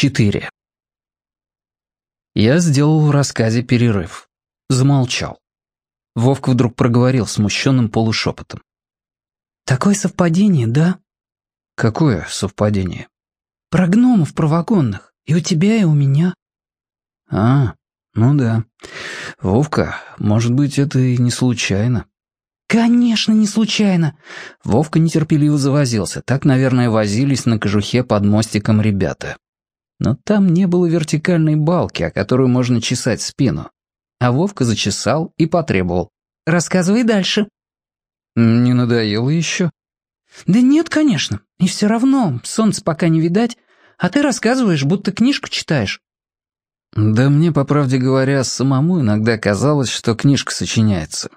4. Я сделал в рассказе перерыв. Замолчал. Вовка вдруг проговорил смущенным полушепотом. «Такое совпадение, да?» «Какое совпадение?» «Про гномов правогонных. И у тебя, и у меня». «А, ну да. Вовка, может быть, это и не случайно». «Конечно, не случайно!» Вовка нетерпеливо завозился. Так, наверное, возились на кожухе под мостиком ребята. Но там не было вертикальной балки, о которую можно чесать спину. А Вовка зачесал и потребовал. «Рассказывай дальше». «Не надоело еще?» «Да нет, конечно. И все равно, солнца пока не видать. А ты рассказываешь, будто книжку читаешь». «Да мне, по правде говоря, самому иногда казалось, что книжка сочиняется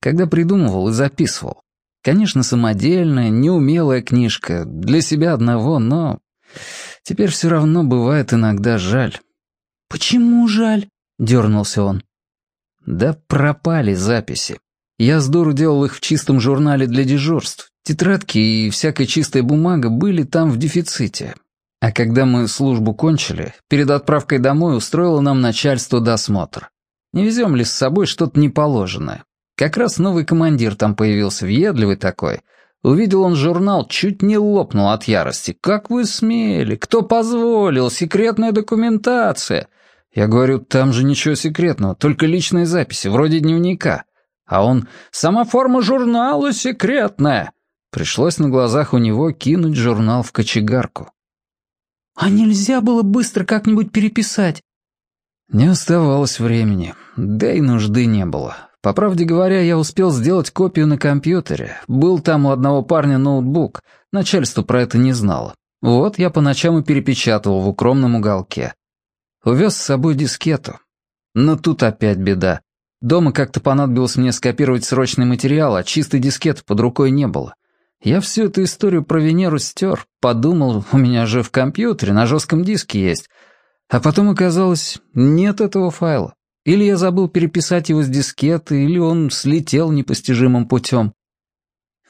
когда придумывал и записывал. Конечно, самодельная, неумелая книжка, для себя одного, но... Теперь все равно бывает иногда жаль. «Почему жаль?» — дернулся он. Да пропали записи. Я с дуру делал их в чистом журнале для дежурств. Тетрадки и всякая чистая бумага были там в дефиците. А когда мы службу кончили, перед отправкой домой устроило нам начальство досмотр. Не везем ли с собой что-то неположенное? Как раз новый командир там появился, въедливый такой. Увидел он журнал, чуть не лопнул от ярости. «Как вы смели? Кто позволил? Секретная документация!» Я говорю, там же ничего секретного, только личные записи, вроде дневника. А он, сама форма журнала секретная. Пришлось на глазах у него кинуть журнал в кочегарку. «А нельзя было быстро как-нибудь переписать?» Не оставалось времени, да и нужды не было. По правде говоря, я успел сделать копию на компьютере. Был там у одного парня ноутбук. Начальство про это не знало. Вот я по ночам и перепечатывал в укромном уголке. Увез с собой дискету. Но тут опять беда. Дома как-то понадобилось мне скопировать срочный материал, а чистой дискеты под рукой не было. Я всю эту историю про Венеру стер, подумал, у меня же в компьютере на жестком диске есть. А потом оказалось, нет этого файла. Или я забыл переписать его с дискеты, или он слетел непостижимым путем.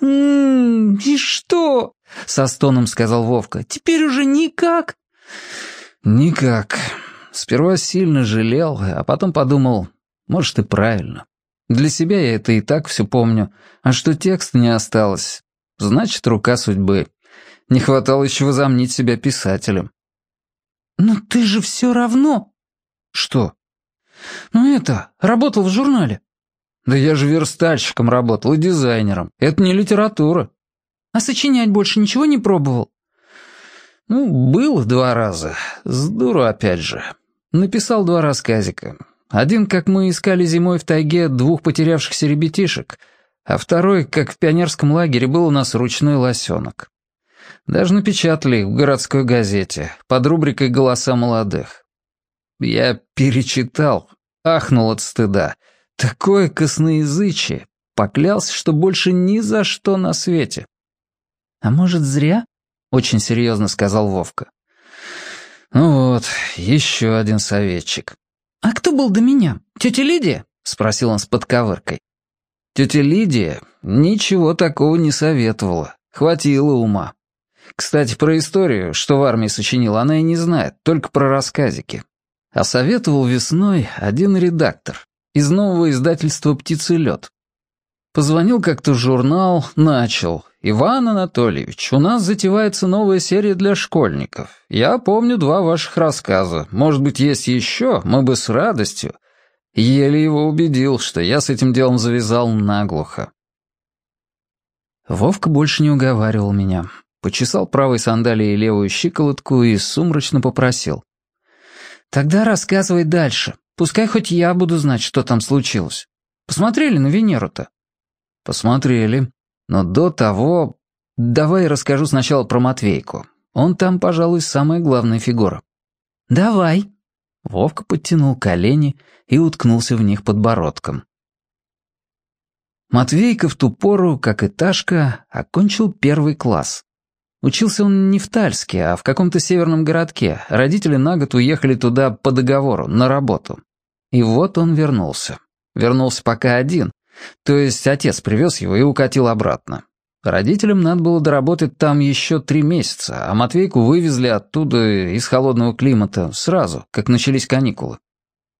«М-м, и что?» — со стоном сказал Вовка. «Теперь уже никак?» «Никак. Сперва сильно жалел, а потом подумал, может, и правильно. Для себя я это и так все помню, а что текста не осталось, значит, рука судьбы. Не хватало еще возомнить себя писателем». «Но ты же все равно...» «Что?» «Ну это, работал в журнале». «Да я же верстальщиком работал и дизайнером. Это не литература». «А сочинять больше ничего не пробовал?» «Ну, был два раза. С дуру опять же. Написал два рассказика. Один, как мы искали зимой в тайге двух потерявшихся ребятишек, а второй, как в пионерском лагере был у нас ручной лосенок. Даже напечатали в городской газете под рубрикой «Голоса молодых». Я перечитал, ахнул от стыда. Такое косноязычие. Поклялся, что больше ни за что на свете. «А может, зря?» — очень серьезно сказал Вовка. «Ну вот, еще один советчик». «А кто был до меня? Тетя Лидия?» — спросил он с подковыркой. Тетя Лидия ничего такого не советовала. Хватило ума. Кстати, про историю, что в армии сочинила, она и не знает, только про рассказики. А советовал весной один редактор из нового издательства «Птицелет». Позвонил как-то журнал, начал. «Иван Анатольевич, у нас затевается новая серия для школьников. Я помню два ваших рассказа. Может быть, есть еще? Мы бы с радостью». Еле его убедил, что я с этим делом завязал наглухо. Вовка больше не уговаривал меня. Почесал правой сандалией левую щиколотку и сумрачно попросил. Тогда рассказывай дальше. Пускай хоть я буду знать, что там случилось. Посмотрели на Венеру-то?» «Посмотрели. Но до того... Давай расскажу сначала про Матвейку. Он там, пожалуй, самая главная фигура». «Давай». Вовка подтянул колени и уткнулся в них подбородком. Матвейка в ту пору, как и Ташка, окончил первый класс. Учился он не в Тальске, а в каком-то северном городке. Родители на год уехали туда по договору, на работу. И вот он вернулся. Вернулся пока один. То есть отец привез его и укатил обратно. Родителям надо было доработать там еще три месяца, а Матвейку вывезли оттуда из холодного климата сразу, как начались каникулы.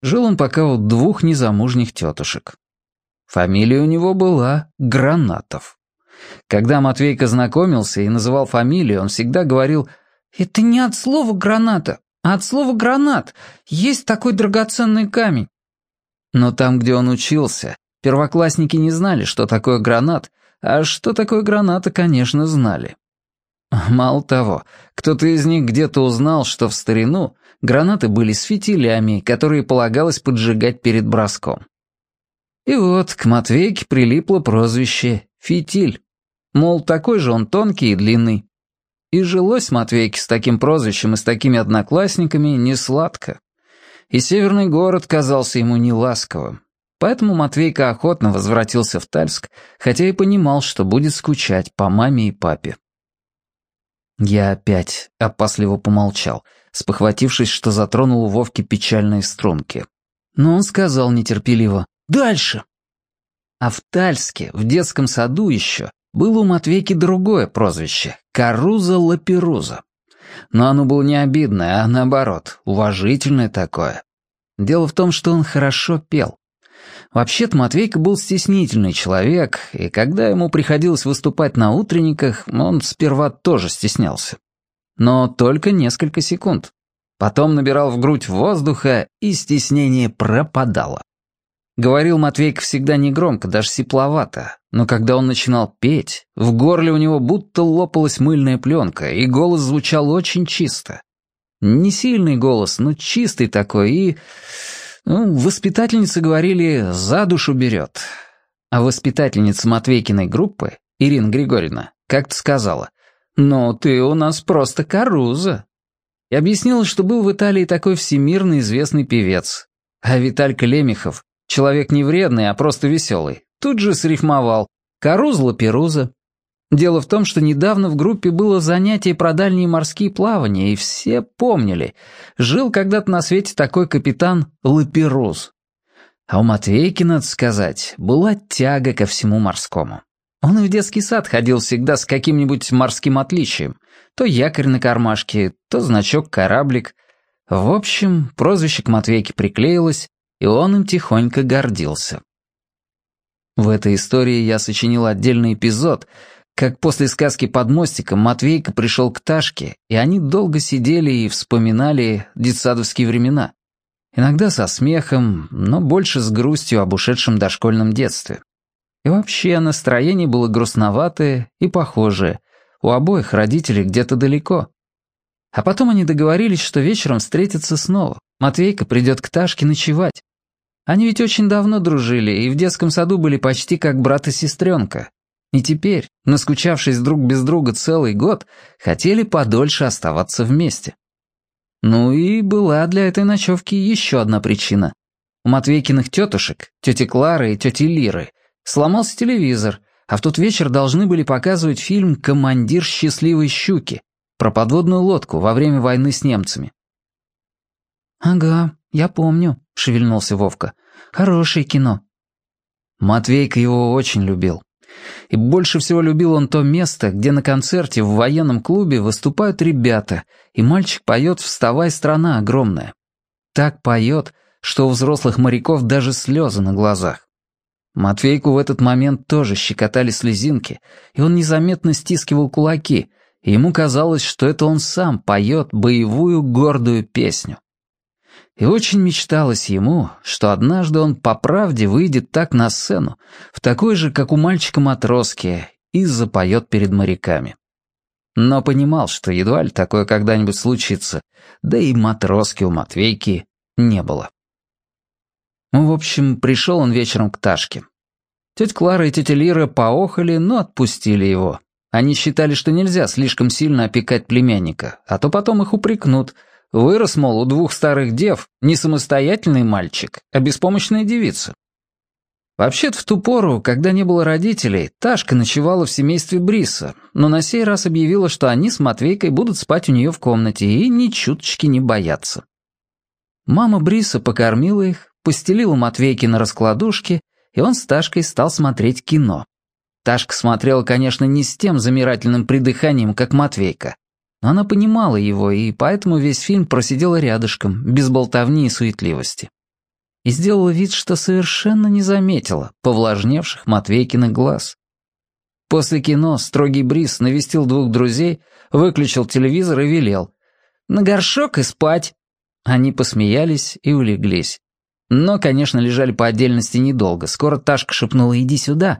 Жил он пока у двух незамужних тетушек. Фамилия у него была Гранатов. Когда Матвейка знакомился и называл фамилию, он всегда говорил «Это не от слова «граната», а от слова «гранат». Есть такой драгоценный камень». Но там, где он учился, первоклассники не знали, что такое гранат, а что такое граната, конечно, знали. Мало того, кто-то из них где-то узнал, что в старину гранаты были с фитилями, которые полагалось поджигать перед броском. И вот к Матвейке прилипло прозвище «Фитиль». Мол, такой же он тонкий и длинный. И жилось Матвейке с таким прозвищем и с такими одноклассниками не сладко. И северный город казался ему неласковым. Поэтому Матвейка охотно возвратился в Тальск, хотя и понимал, что будет скучать по маме и папе. Я опять опасливо помолчал, спохватившись, что затронул у Вовки печальные струнки. Но он сказал нетерпеливо «Дальше!». А в Тальске, в детском саду еще, было у Матвейки другое прозвище — Каруза-Лаперуза. Но оно было не обидное, а наоборот, уважительное такое. Дело в том, что он хорошо пел. Вообще-то Матвейка был стеснительный человек, и когда ему приходилось выступать на утренниках, он сперва тоже стеснялся. Но только несколько секунд. Потом набирал в грудь воздуха, и стеснение пропадало. Говорил Матвейка всегда негромко, даже сипловато, но когда он начинал петь, в горле у него будто лопалась мыльная пленка, и голос звучал очень чисто. Не сильный голос, но чистый такой, и ну, воспитательницы говорили «за душу берет». А воспитательница Матвейкиной группы, Ирина Григорьевна, как-то сказала «Ну, ты у нас просто каруза». И объяснила, что был в Италии такой всемирно известный певец. А Виталька Лемехов, человек не вредный, а просто веселый, тут же срифмовал «Карузла-перуза». Дело в том, что недавно в группе было занятие про дальние морские плавания, и все помнили. Жил когда-то на свете такой капитан Лаперуз. А у Матвейки, надо сказать, была тяга ко всему морскому. Он и в детский сад ходил всегда с каким-нибудь морским отличием. То якорь на кармашке, то значок-кораблик. В общем, прозвище к Матвейке приклеилось, и он им тихонько гордился. В этой истории я сочинил отдельный эпизод — как после сказки под мостиком Матвейка пришел к Ташке, и они долго сидели и вспоминали детсадовские времена. Иногда со смехом, но больше с грустью об ушедшем дошкольном детстве. И вообще настроение было грустноватое и похожее. У обоих родителей где-то далеко. А потом они договорились, что вечером встретятся снова. Матвейка придет к Ташке ночевать. Они ведь очень давно дружили и в детском саду были почти как брат и сестренка. И теперь, наскучавшись друг без друга целый год, хотели подольше оставаться вместе. Ну и была для этой ночевки еще одна причина. У Матвейкиных тетушек, тети Клары и тети Лиры, сломался телевизор, а в тот вечер должны были показывать фильм «Командир счастливой щуки» про подводную лодку во время войны с немцами. «Ага, я помню», — шевельнулся Вовка. «Хорошее кино». Матвейка его очень любил. И больше всего любил он то место, где на концерте в военном клубе выступают ребята, и мальчик поет «Вставай, страна огромная». Так поет, что у взрослых моряков даже слезы на глазах. Матвейку в этот момент тоже щекотали слезинки, и он незаметно стискивал кулаки, и ему казалось, что это он сам поет боевую гордую песню. И очень мечталось ему, что однажды он по правде выйдет так на сцену, в такой же, как у мальчика матроске, и запоет перед моряками. Но понимал, что едва ли такое когда-нибудь случится, да и матроски у Матвейки не было. Ну, в общем, пришел он вечером к Ташке. Тетя Клара и тетя Лира поохали, но отпустили его. Они считали, что нельзя слишком сильно опекать племянника, а то потом их упрекнут — Вырос, мол, у двух старых дев не самостоятельный мальчик, а беспомощная девица. Вообще-то в ту пору, когда не было родителей, Ташка ночевала в семействе Бриса, но на сей раз объявила, что они с Матвейкой будут спать у нее в комнате и ни чуточки не боятся. Мама Бриса покормила их, постелила Матвейки на раскладушке, и он с Ташкой стал смотреть кино. Ташка смотрела, конечно, не с тем замирательным придыханием, как Матвейка. Но она понимала его, и поэтому весь фильм просидела рядышком, без болтовни и суетливости. И сделала вид, что совершенно не заметила повлажневших Матвейкиных глаз. После кино строгий Брис навестил двух друзей, выключил телевизор и велел. «На горшок и спать!» Они посмеялись и улеглись. Но, конечно, лежали по отдельности недолго. Скоро Ташка шепнула «иди сюда».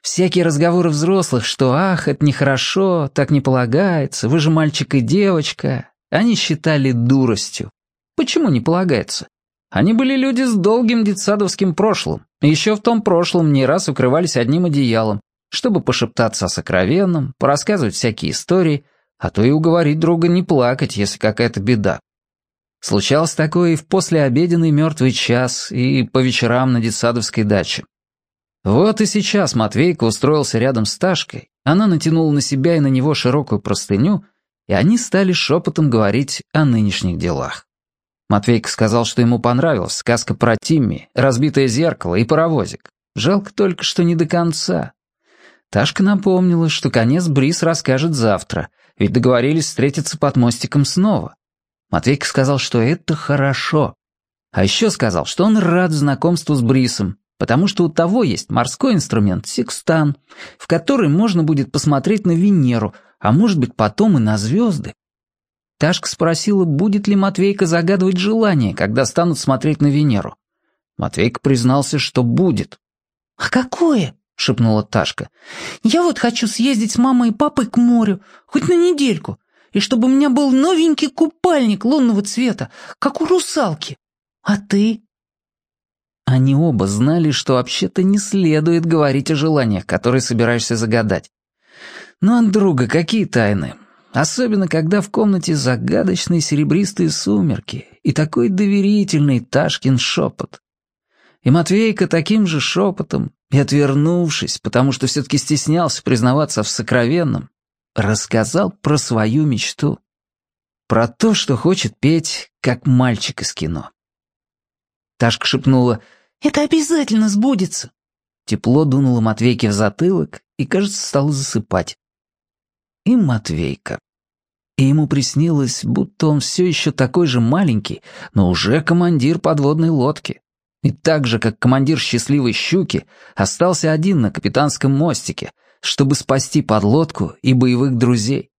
Всякие разговоры взрослых, что «ах, это нехорошо, так не полагается, вы же мальчик и девочка», они считали дуростью. Почему не полагается? Они были люди с долгим детсадовским прошлым. Еще в том прошлом не раз укрывались одним одеялом, чтобы пошептаться о сокровенном, порассказывать всякие истории, а то и уговорить друга не плакать, если какая-то беда. Случалось такое и в послеобеденный мертвый час, и по вечерам на детсадовской даче. Вот и сейчас Матвейка устроился рядом с Ташкой, она натянула на себя и на него широкую простыню, и они стали шепотом говорить о нынешних делах. Матвейка сказал, что ему понравилась сказка про Тимми, разбитое зеркало и паровозик. Жалко только, что не до конца. Ташка напомнила, что конец Брис расскажет завтра, ведь договорились встретиться под мостиком снова. Матвейка сказал, что это хорошо. А еще сказал, что он рад знакомству с Брисом, потому что у того есть морской инструмент секстан, в который можно будет посмотреть на Венеру, а может быть потом и на звезды. Ташка спросила, будет ли Матвейка загадывать желание, когда станут смотреть на Венеру. Матвейка признался, что будет. «А какое?» — шепнула Ташка. «Я вот хочу съездить с мамой и папой к морю, хоть на недельку и чтобы у меня был новенький купальник лунного цвета, как у русалки. А ты?» Они оба знали, что вообще-то не следует говорить о желаниях, которые собираешься загадать. Но от друга какие тайны? Особенно, когда в комнате загадочные серебристые сумерки и такой доверительный Ташкин шепот. И Матвейка таким же шепотом, и отвернувшись, потому что все-таки стеснялся признаваться в сокровенном, рассказал про свою мечту. Про то, что хочет петь, как мальчик из кино. Ташка шепнула «Это обязательно сбудется». Тепло дунуло Матвейке в затылок и, кажется, стало засыпать. И Матвейка. И ему приснилось, будто он все еще такой же маленький, но уже командир подводной лодки. И так же, как командир счастливой щуки, остался один на капитанском мостике — чтобы спасти подлодку и боевых друзей.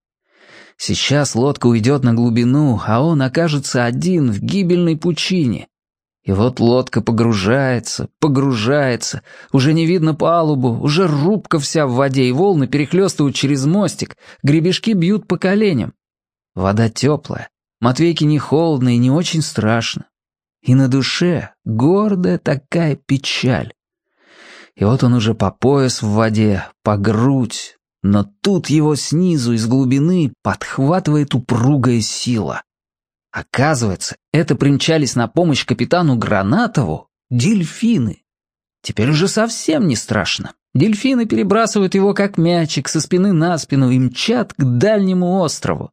Сейчас лодка уйдет на глубину, а он окажется один в гибельной пучине. И вот лодка погружается, погружается, уже не видно палубу, уже рубка вся в воде, и волны перехлестывают через мостик, гребешки бьют по коленям. Вода теплая, Матвейке не холодно и не очень страшно. И на душе гордая такая печаль. И вот он уже по пояс в воде, по грудь. Но тут его снизу, из глубины, подхватывает упругая сила. Оказывается, это примчались на помощь капитану Гранатову дельфины. Теперь уже совсем не страшно. Дельфины перебрасывают его как мячик со спины на спину и мчат к дальнему острову.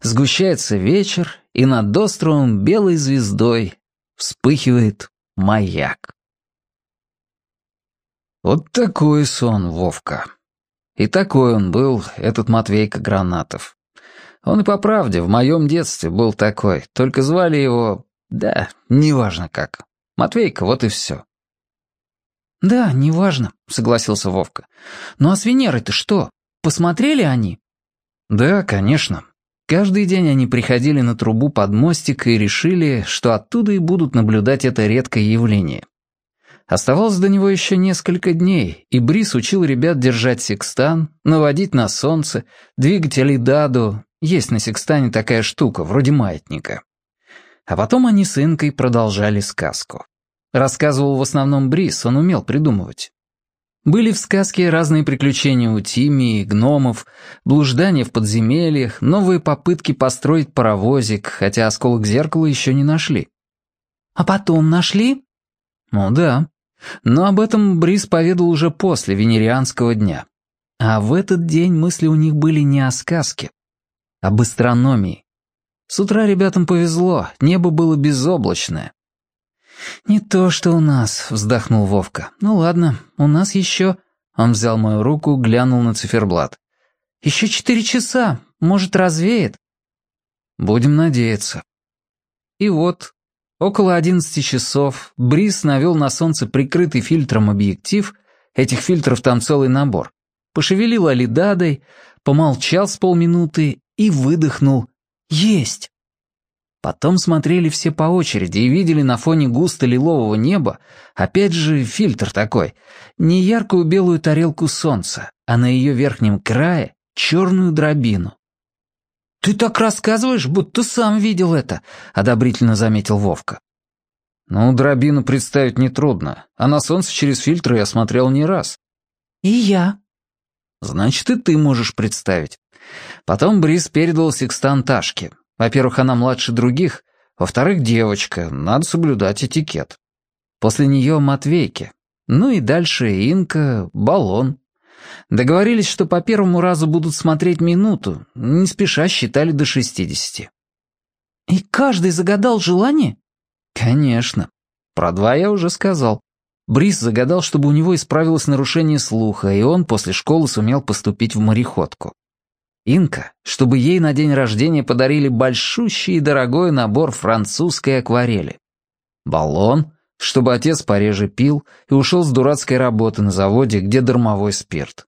Сгущается вечер, и над островом белой звездой вспыхивает маяк. Вот такой сон, Вовка. И такой он был, этот Матвейка Гранатов. Он и по правде в моем детстве был такой, только звали его... Да, неважно как. Матвейка, вот и все. «Да, неважно», — согласился Вовка. «Ну а с Венерой-то что? Посмотрели они?» «Да, конечно. Каждый день они приходили на трубу под мостик и решили, что оттуда и будут наблюдать это редкое явление. Оставалось до него еще несколько дней, и Брис учил ребят держать секстан, наводить на солнце, двигать алидаду. Есть на секстане такая штука, вроде маятника. А потом они с Инкой продолжали сказку. Рассказывал в основном Брис, он умел придумывать. Были в сказке разные приключения у Тимми и гномов, блуждания в подземельях, новые попытки построить паровозик, хотя осколок зеркала еще не нашли. «А потом нашли?» «Ну да. Но об этом Брис поведал уже после венерианского дня. А в этот день мысли у них были не о сказке, а об астрономии. С утра ребятам повезло, небо было безоблачное. «Не то, что у нас», — вздохнул Вовка. «Ну ладно, у нас еще Он взял мою руку, глянул на циферблат. «Еще четыре часа. Может, развеет?» «Будем надеяться». И вот, около одиннадцати часов, Брис навел на солнце прикрытый фильтром объектив, этих фильтров там целый набор, пошевелил алидадой, помолчал с полминуты и выдохнул «Есть!». Потом смотрели все по очереди и видели на фоне густо-лилового неба, опять же фильтр такой, не яркую белую тарелку солнца, а на ее верхнем крае черную дробину. «Ты так рассказываешь, будто сам видел это», — одобрительно заметил Вовка. «Ну, дробину представить нетрудно, а на солнце через фильтры я смотрел не раз». «И я». «Значит, и ты можешь представить». Потом Брис передал секстант Ташке. Во-первых, она младше других, во-вторых, девочка, надо соблюдать этикет. После нее Матвейки. Ну и дальше Инка, Баллон. Договорились, что по первому разу будут смотреть минуту, не спеша считали до шестидесяти. «И каждый загадал желание?» «Конечно. Про два я уже сказал. Брис загадал, чтобы у него исправилось нарушение слуха, и он после школы сумел поступить в мореходку. Инка, чтобы ей на день рождения подарили большущий и дорогой набор французской акварели. Баллон, чтобы отец пореже пил и ушел с дурацкой работы на заводе, где дармовой спирт.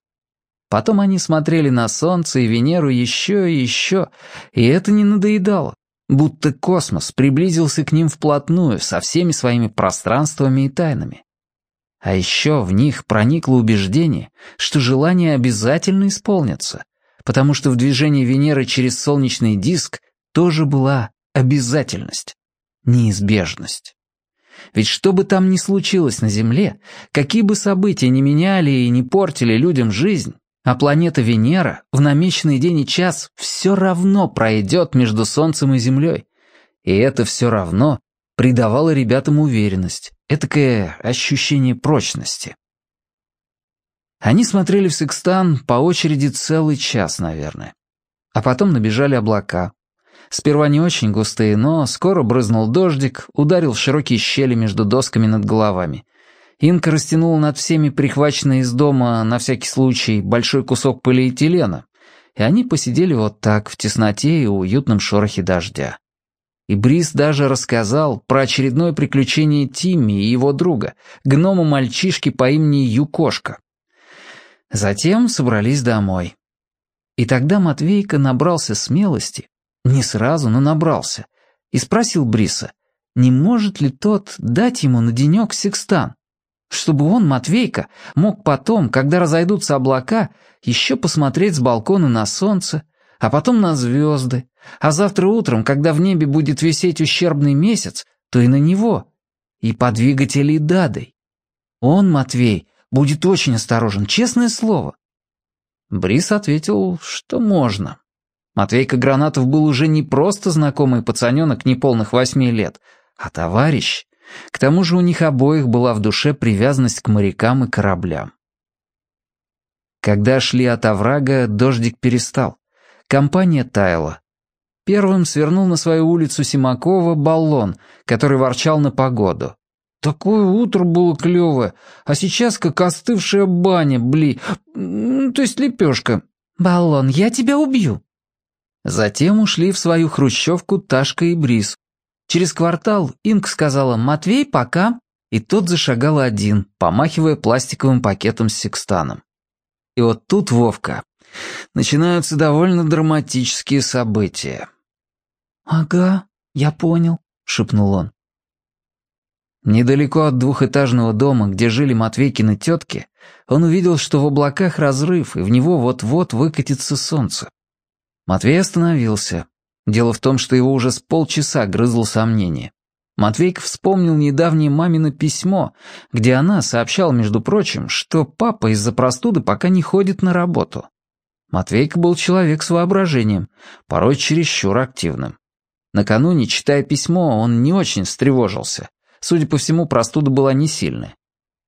Потом они смотрели на Солнце и Венеру еще и еще, и это не надоедало, будто космос приблизился к ним вплотную со всеми своими пространствами и тайнами. А еще в них проникло убеждение, что желания обязательно исполнятся — потому что в движении Венеры через солнечный диск тоже была обязательность, неизбежность. Ведь что бы там ни случилось на Земле, какие бы события ни меняли и не портили людям жизнь, а планета Венера в намеченный день и час все равно пройдет между Солнцем и Землей. И это все равно придавало ребятам уверенность, этакое ощущение прочности. Они смотрели в секстан по очереди целый час, наверное. А потом набежали облака. Сперва не очень густые, но скоро брызнул дождик, ударил в широкие щели между досками над головами. Инка растянула над всеми прихваченный из дома, на всякий случай, большой кусок полиэтилена, и они посидели вот так, в тесноте и уютном шорохе дождя. И Брис даже рассказал про очередное приключение Тимми и его друга, гнома-мальчишки по имени Юкошка. Затем собрались домой. И тогда Матвейка набрался смелости, не сразу, но набрался, и спросил Бриса, не может ли тот дать ему на денек секстан, чтобы он, Матвейка, мог потом, когда разойдутся облака, еще посмотреть с балкона на солнце, а потом на звезды, а завтра утром, когда в небе будет висеть ущербный месяц, то и на него, и подвигать Элидадой. Он, Матвей, будет очень осторожен, честное слово». Брис ответил, что можно. Матвейка Гранатов был уже не просто знакомый пацаненок неполных восьми лет, а товарищ. К тому же у них обоих была в душе привязанность к морякам и кораблям. Когда шли от оврага, дождик перестал. Компания таяла. Первым свернул на свою улицу Симакова баллон, который ворчал на погоду. Такое утро было клевое, а сейчас как остывшая баня, бли, то есть лепешка. Баллон, я тебя убью. Затем ушли в свою хрущевку Ташка и Брис. Через квартал Инк сказала «Матвей, пока», и тот зашагал один, помахивая пластиковым пакетом с секстаном. И вот тут, Вовка, начинаются довольно драматические события. «Ага, я понял», — шепнул он. Недалеко от двухэтажного дома, где жили Матвейкины тетки, он увидел, что в облаках разрыв, и в него вот-вот выкатится солнце. Матвей остановился. Дело в том, что его уже с полчаса грызло сомнение. Матвейк вспомнил недавнее мамино письмо, где она сообщала, между прочим, что папа из-за простуды пока не ходит на работу. Матвейка был человек с воображением, порой чересчур активным. Накануне, читая письмо, он не очень встревожился. Судя по всему, простуда была не сильная.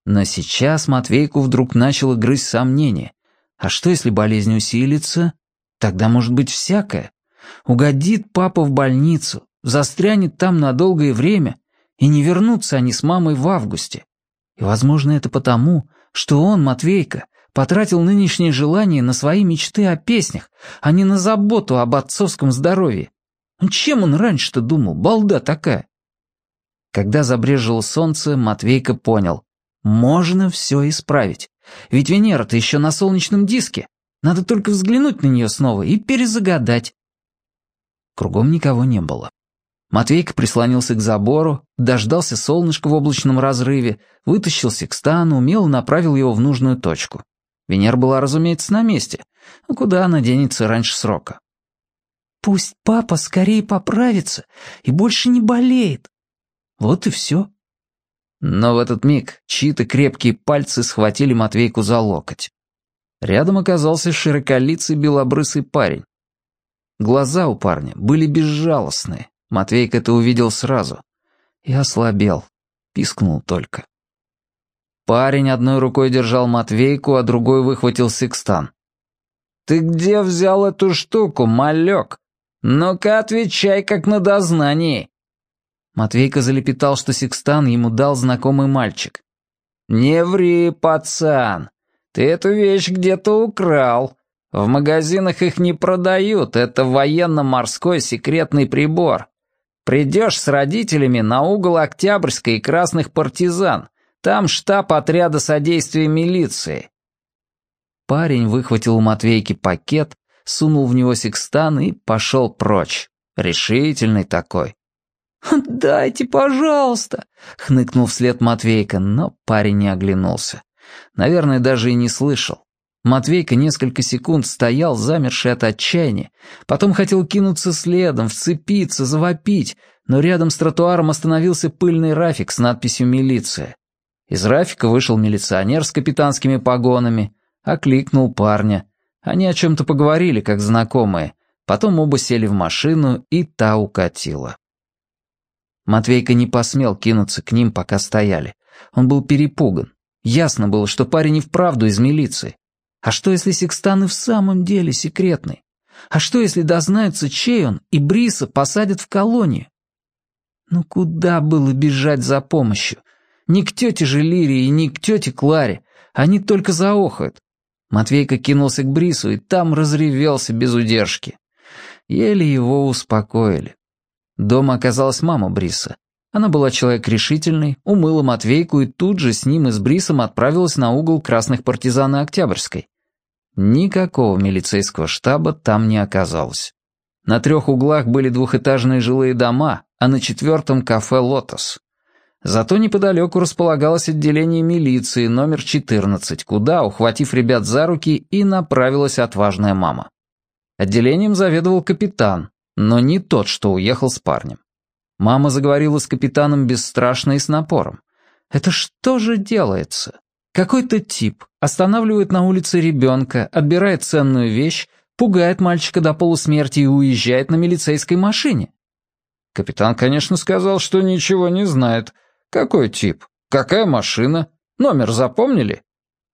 Но сейчас Матвейку вдруг начало грызть сомнение. А что, если болезнь усилится? Тогда может быть всякое. Угодит папа в больницу, застрянет там на долгое время, и не вернутся они с мамой в августе. И, возможно, это потому, что он, Матвейка, потратил нынешнее желание на свои мечты о песнях, а не на заботу об отцовском здоровье. Ну, чем он раньше-то думал, балда такая? Когда забрежило солнце, Матвейка понял. Можно все исправить. Ведь Венера-то еще на солнечном диске. Надо только взглянуть на нее снова и перезагадать. Кругом никого не было. Матвейка прислонился к забору, дождался солнышка в облачном разрыве, вытащил секстан, умело направил его в нужную точку. Венера была, разумеется, на месте. Но куда она денется раньше срока? «Пусть папа скорее поправится и больше не болеет». Вот и все. Но в этот миг чьи-то крепкие пальцы схватили Матвейку за локоть. Рядом оказался широколицый белобрысый парень. Глаза у парня были безжалостные, Матвейк это увидел сразу. И ослабел, пискнул только. Парень одной рукой держал Матвейку, а другой выхватил секстан. «Ты где взял эту штуку, малек? Ну-ка отвечай, как на дознании!» Матвейка залепетал, что секстан ему дал знакомый мальчик. «Не ври, пацан! Ты эту вещь где-то украл. В магазинах их не продают, это военно-морской секретный прибор. Придешь с родителями на угол Октябрьской и Красных партизан. Там штаб отряда содействия милиции». Парень выхватил у Матвейки пакет, сунул в него секстан и пошел прочь. Решительный такой. «Дайте, пожалуйста!» — хныкнул вслед Матвейка, но парень не оглянулся. Наверное, даже и не слышал. Матвейка несколько секунд стоял, замерший от отчаяния, потом хотел кинуться следом, вцепиться, завопить, но рядом с тротуаром остановился пыльный Рафик с надписью «Милиция». Из Рафика вышел милиционер с капитанскими погонами, окликнул парня. Они о чем-то поговорили, как знакомые, потом оба сели в машину, и та укатила. Матвейка не посмел кинуться к ним, пока стояли. Он был перепуган. Ясно было, что парень и вправду из милиции. А что, если Секстан и в самом деле секретный? А что, если дознаются, чей он, и Бриса посадят в колонию? Ну куда было бежать за помощью? Ни к тете же Лирии, ни к тете Кларе. Они только заохают. Матвейка кинулся к Брису и там разревелся без удержки. Еле его успокоили. Дома оказалась мама Бриса. Она была человек решительный, умыла Матвейку и тут же с ним и с Брисом отправилась на угол красных партизан и Октябрьской. Никакого милицейского штаба там не оказалось. На трех углах были двухэтажные жилые дома, а на четвертом — кафе «Лотос». Зато неподалеку располагалось отделение милиции номер 14, куда, ухватив ребят за руки, и направилась отважная мама. Отделением заведовал капитан, но не тот, что уехал с парнем. Мама заговорила с капитаном бесстрашно и с напором. «Это что же делается? Какой-то тип останавливает на улице ребенка, отбирает ценную вещь, пугает мальчика до полусмерти и уезжает на милицейской машине». Капитан, конечно, сказал, что ничего не знает. «Какой тип? Какая машина? Номер запомнили?»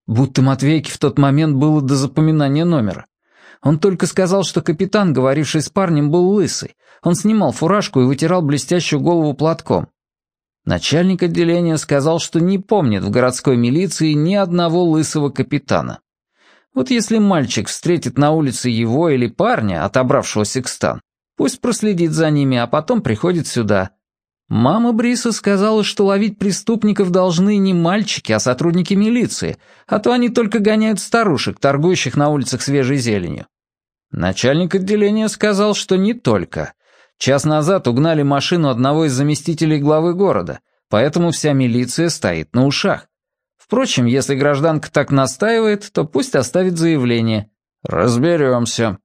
Будто Матвейке в тот момент было до запоминания номера. Он только сказал, что капитан, говоривший с парнем, был лысый. Он снимал фуражку и вытирал блестящую голову платком. Начальник отделения сказал, что не помнит в городской милиции ни одного лысого капитана. Вот если мальчик встретит на улице его или парня, отобравшего секстан, пусть проследит за ними, а потом приходит сюда. Мама Бриса сказала, что ловить преступников должны не мальчики, а сотрудники милиции, а то они только гоняют старушек, торгующих на улицах свежей зеленью. Начальник отделения сказал, что не только. Час назад угнали машину одного из заместителей главы города, поэтому вся милиция стоит на ушах. Впрочем, если гражданка так настаивает, то пусть оставит заявление. Разберемся.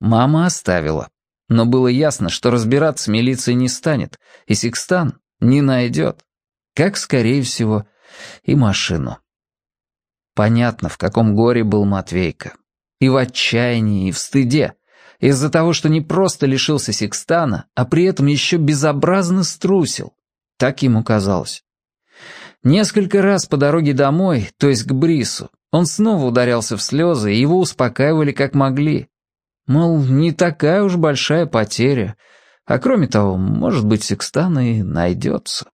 Мама оставила. Но было ясно, что разбираться милиция не станет, и Сикстан не найдет. Как, скорее всего, и машину. Понятно, в каком горе был Матвейка и в отчаянии, и в стыде, из-за того, что не просто лишился секстана, а при этом еще безобразно струсил. Так ему казалось. Несколько раз по дороге домой, то есть к Брису, он снова ударялся в слезы, и его успокаивали как могли. Мол, не такая уж большая потеря, а кроме того, может быть, секстан и найдется.